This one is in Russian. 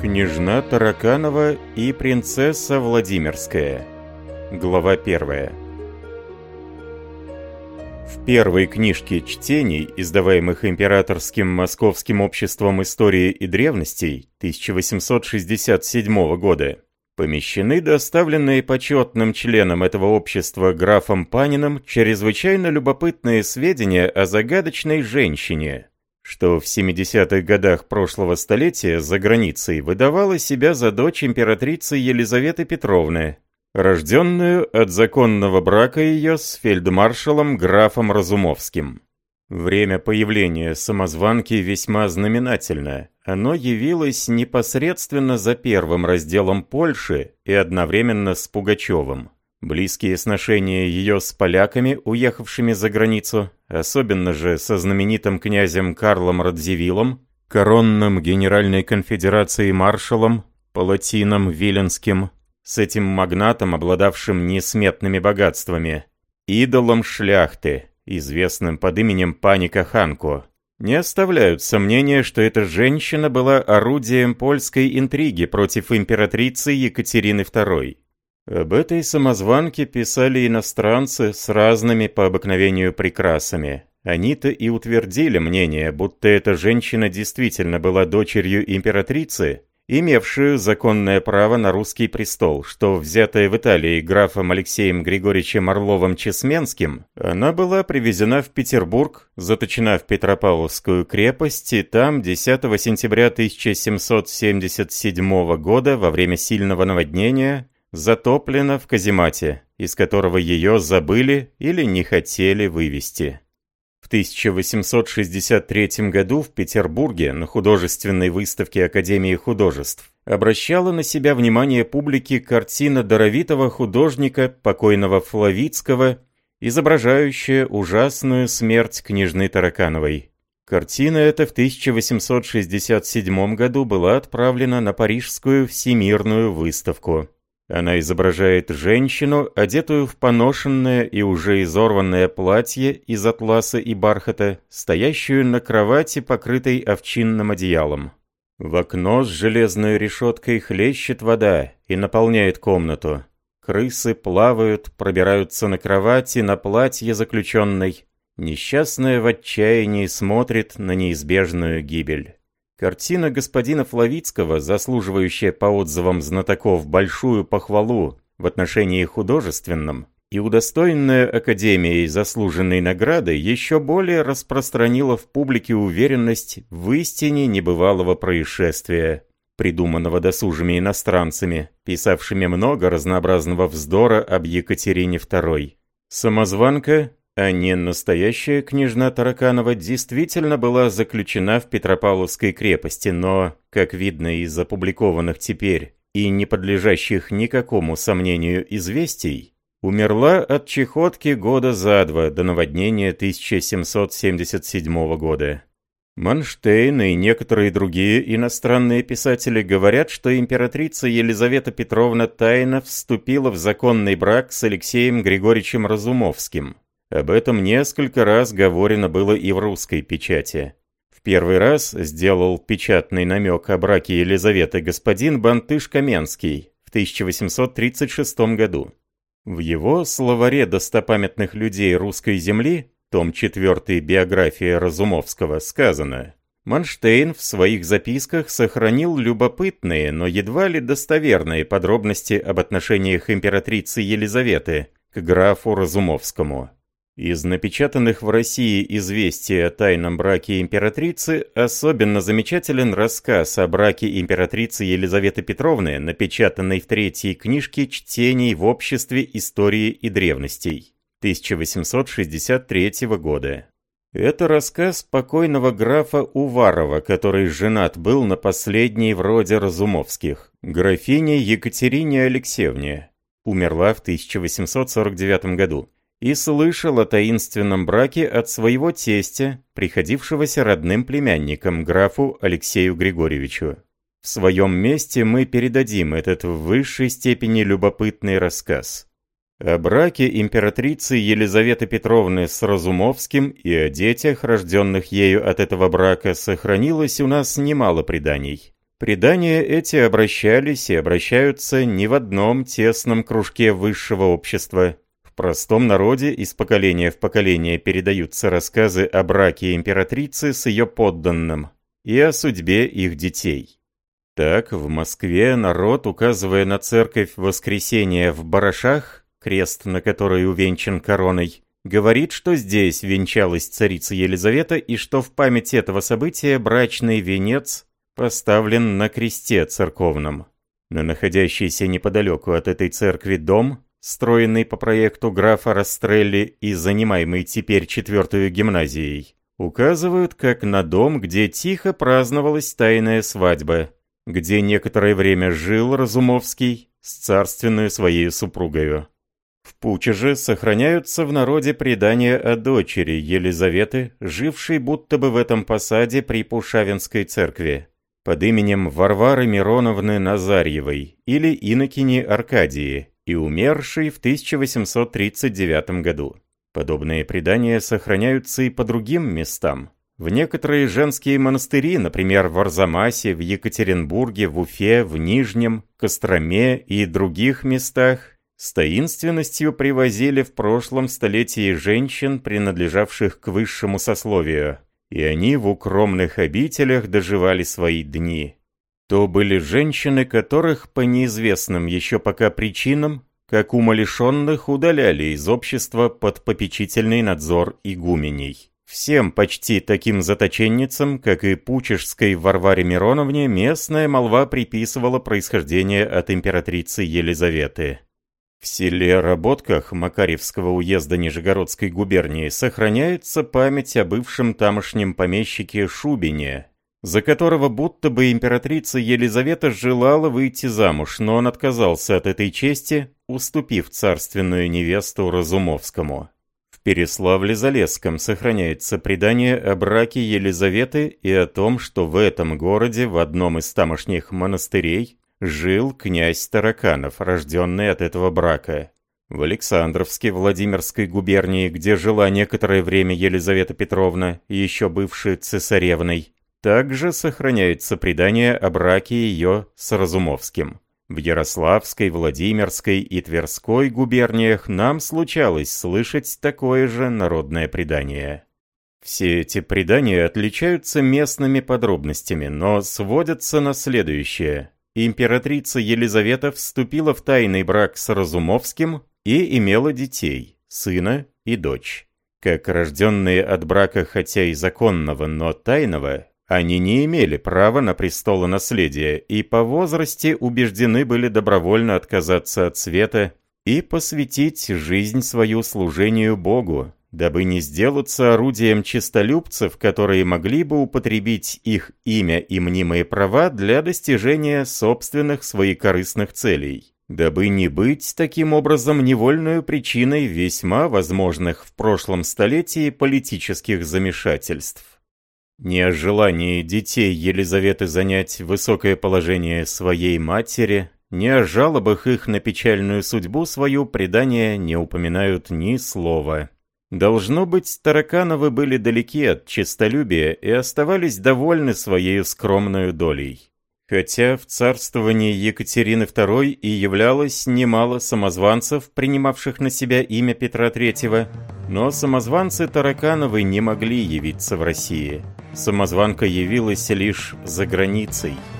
Княжна Тараканова и принцесса Владимирская. Глава первая. В первой книжке чтений, издаваемых Императорским Московским обществом истории и древностей 1867 года, помещены доставленные почетным членам этого общества графом Паниным чрезвычайно любопытные сведения о загадочной женщине, что в 70-х годах прошлого столетия за границей выдавала себя за дочь императрицы Елизаветы Петровны, рожденную от законного брака ее с фельдмаршалом графом Разумовским. Время появления самозванки весьма знаменательно. Оно явилось непосредственно за первым разделом Польши и одновременно с Пугачевым. Близкие сношения ее с поляками, уехавшими за границу, особенно же со знаменитым князем Карлом Радзивиллом, коронным генеральной конфедерацией маршалом, палатином Виленским, с этим магнатом, обладавшим несметными богатствами, идолом шляхты, известным под именем Паника Ханко, не оставляют сомнения, что эта женщина была орудием польской интриги против императрицы Екатерины II. Об этой самозванке писали иностранцы с разными по обыкновению прекрасами. Они-то и утвердили мнение, будто эта женщина действительно была дочерью императрицы, имевшую законное право на русский престол, что взятая в Италии графом Алексеем Григорьевичем Орловым-Чесменским, она была привезена в Петербург, заточена в Петропавловскую крепость и там 10 сентября 1777 года во время сильного наводнения затоплена в каземате, из которого ее забыли или не хотели вывести. В 1863 году в Петербурге на художественной выставке Академии художеств обращала на себя внимание публики картина даровитого художника, покойного Флавицкого, изображающая ужасную смерть княжны Таракановой. Картина эта в 1867 году была отправлена на Парижскую всемирную выставку. Она изображает женщину, одетую в поношенное и уже изорванное платье из атласа и бархата, стоящую на кровати, покрытой овчинным одеялом. В окно с железной решеткой хлещет вода и наполняет комнату. Крысы плавают, пробираются на кровати, на платье заключенной. Несчастная в отчаянии смотрит на неизбежную гибель. Картина господина Флавицкого, заслуживающая по отзывам знатоков большую похвалу в отношении художественном, и удостоенная Академией заслуженной награды еще более распространила в публике уверенность в истине небывалого происшествия, придуманного досужими иностранцами, писавшими много разнообразного вздора об Екатерине II. Самозванка а не настоящая княжна Тараканова действительно была заключена в Петропавловской крепости, но, как видно из опубликованных теперь и не подлежащих никакому сомнению известий, умерла от чехотки года за два до наводнения 1777 года. Манштейн и некоторые другие иностранные писатели говорят, что императрица Елизавета Петровна тайно вступила в законный брак с Алексеем Григорьевичем Разумовским, об этом несколько раз говорено было и в русской печати. В первый раз сделал печатный намек о браке Елизаветы господин Бантыш Каменский в 1836 году. В его словаре достопамятных людей русской земли, том 4 биография Разумовского, сказано Манштейн в своих записках сохранил любопытные, но едва ли достоверные подробности об отношениях императрицы Елизаветы к графу Разумовскому. Из напечатанных в России известий о тайном браке императрицы особенно замечателен рассказ о браке императрицы Елизаветы Петровны, напечатанный в третьей книжке «Чтений в обществе истории и древностей» 1863 года. Это рассказ покойного графа Уварова, который женат был на последней вроде Разумовских, графине Екатерине Алексеевне. Умерла в 1849 году и слышал о таинственном браке от своего тестя, приходившегося родным племянником, графу Алексею Григорьевичу. В своем месте мы передадим этот в высшей степени любопытный рассказ. О браке императрицы Елизаветы Петровны с Разумовским и о детях, рожденных ею от этого брака, сохранилось у нас немало преданий. Предания эти обращались и обращаются не в одном тесном кружке высшего общества. Простом народе из поколения в поколение передаются рассказы о браке императрицы с ее подданным и о судьбе их детей. Так, в Москве народ, указывая на церковь Воскресения в Барашах, крест на который увенчан короной, говорит, что здесь венчалась царица Елизавета и что в память этого события брачный венец поставлен на кресте церковном. На находящийся неподалеку от этой церкви дом, строенный по проекту графа Растрелли и занимаемый теперь четвертую гимназией, указывают как на дом, где тихо праздновалась тайная свадьба, где некоторое время жил Разумовский с царственную своей супругою. В Пуче же сохраняются в народе предания о дочери Елизаветы, жившей будто бы в этом посаде при Пушавинской церкви, под именем Варвары Мироновны Назарьевой или Инокини Аркадии и умершей в 1839 году. Подобные предания сохраняются и по другим местам. В некоторые женские монастыри, например, в Арзамасе, в Екатеринбурге, в Уфе, в Нижнем, Костроме и других местах, с таинственностью привозили в прошлом столетии женщин, принадлежавших к высшему сословию, и они в укромных обителях доживали свои дни. То были женщины, которых по неизвестным еще пока причинам, как умалишенных, удаляли из общества под попечительный надзор игуменей. Всем почти таким заточенницам, как и Пучежской Варваре Мироновне, местная молва приписывала происхождение от императрицы Елизаветы. В селе Работках Макаревского уезда Нижегородской губернии сохраняется память о бывшем тамошнем помещике Шубине, за которого будто бы императрица Елизавета желала выйти замуж, но он отказался от этой чести, уступив царственную невесту Разумовскому. В Переславле-Залесском сохраняется предание о браке Елизаветы и о том, что в этом городе в одном из тамошних монастырей жил князь Тараканов, рожденный от этого брака. В Александровске Владимирской губернии, где жила некоторое время Елизавета Петровна, еще бывшая цесаревной, также сохраняется предание о браке ее с Разумовским. В Ярославской, Владимирской и Тверской губерниях нам случалось слышать такое же народное предание. Все эти предания отличаются местными подробностями, но сводятся на следующее императрица Елизавета вступила в тайный брак с Разумовским и имела детей, сына и дочь. Как рожденные от брака хотя и законного, но тайного, они не имели права на престолонаследие и по возрасте убеждены были добровольно отказаться от света и посвятить жизнь свою служению Богу, дабы не сделаться орудием честолюбцев, которые могли бы употребить их имя и мнимые права для достижения собственных своекорыстных целей, дабы не быть таким образом невольной причиной весьма возможных в прошлом столетии политических замешательств. Не о желании детей Елизаветы занять высокое положение своей матери, не о жалобах их на печальную судьбу свою предания не упоминают ни слова. Должно быть, Таракановы были далеки от честолюбия и оставались довольны своей скромной долей. Хотя в царствовании Екатерины II и являлось немало самозванцев, принимавших на себя имя Петра III, но самозванцы Таракановы не могли явиться в России. Самозванка явилась лишь за границей –